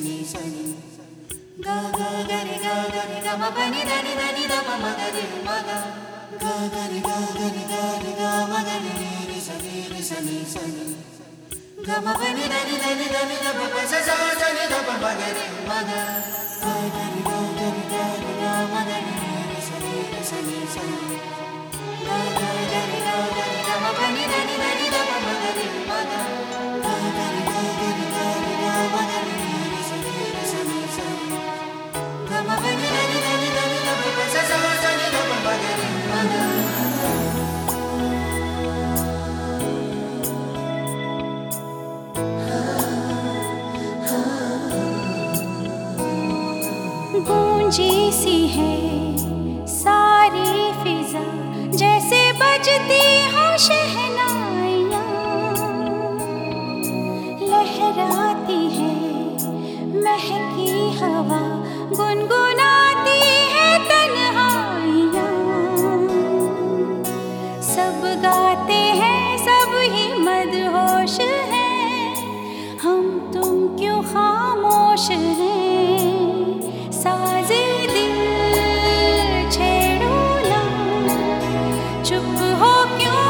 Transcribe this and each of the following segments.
sani sani ga ga ga ri ga ga ri ga ma pa ni da ni da ni da pa ma ga ri ma ga ga ga ri ga ga ri ga ri ga ma ga ri ri ri ri ga ma ni da ni da ni da ni da sa sa sa ni da ma ga ri ma ga ga ga ri ga ga ri ga ma ga ri ri ri गूंजी सी है सारी फिजा। जैसे बजती हो शहनाइयाँ। लहराती है महकी हवा, गुनगुनाती है तन्हाइयाँ। सब गाते हैं, सब ही मदहोश हो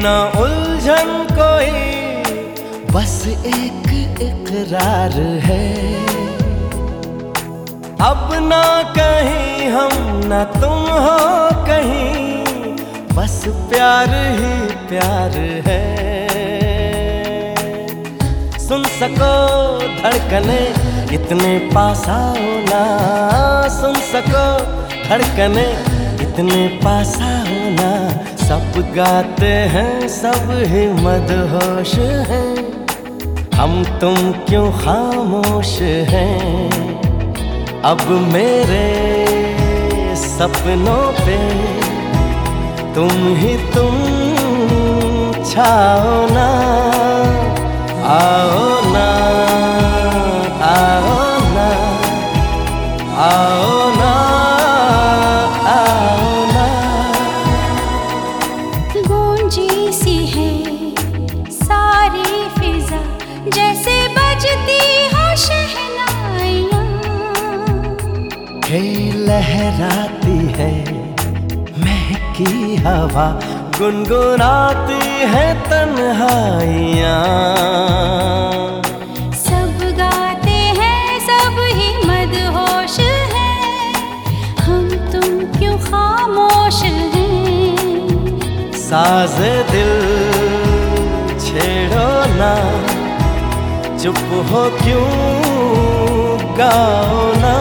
न उलझन कोई। बस एक इकरार है। अब ना कहीं हम, न तुम हो कहीं। बस प्यार ही प्यार है। सुन सको धड़कने, इतने पास आओ ना। सुन सको धड़कने इतने पासा होना, सब गाते हैं, सब ही मदहोश हैं। हम तुम क्यों खामोश हैं? अब मेरे सपनों पे तुम ही तुम छाओ ना, आओ ना। मुझे लहराती है महकी हवा गुनगुनाती है तन्हाइयाँ। साज दिल छेड़ो ना चुप हो क्यों गाओ ना?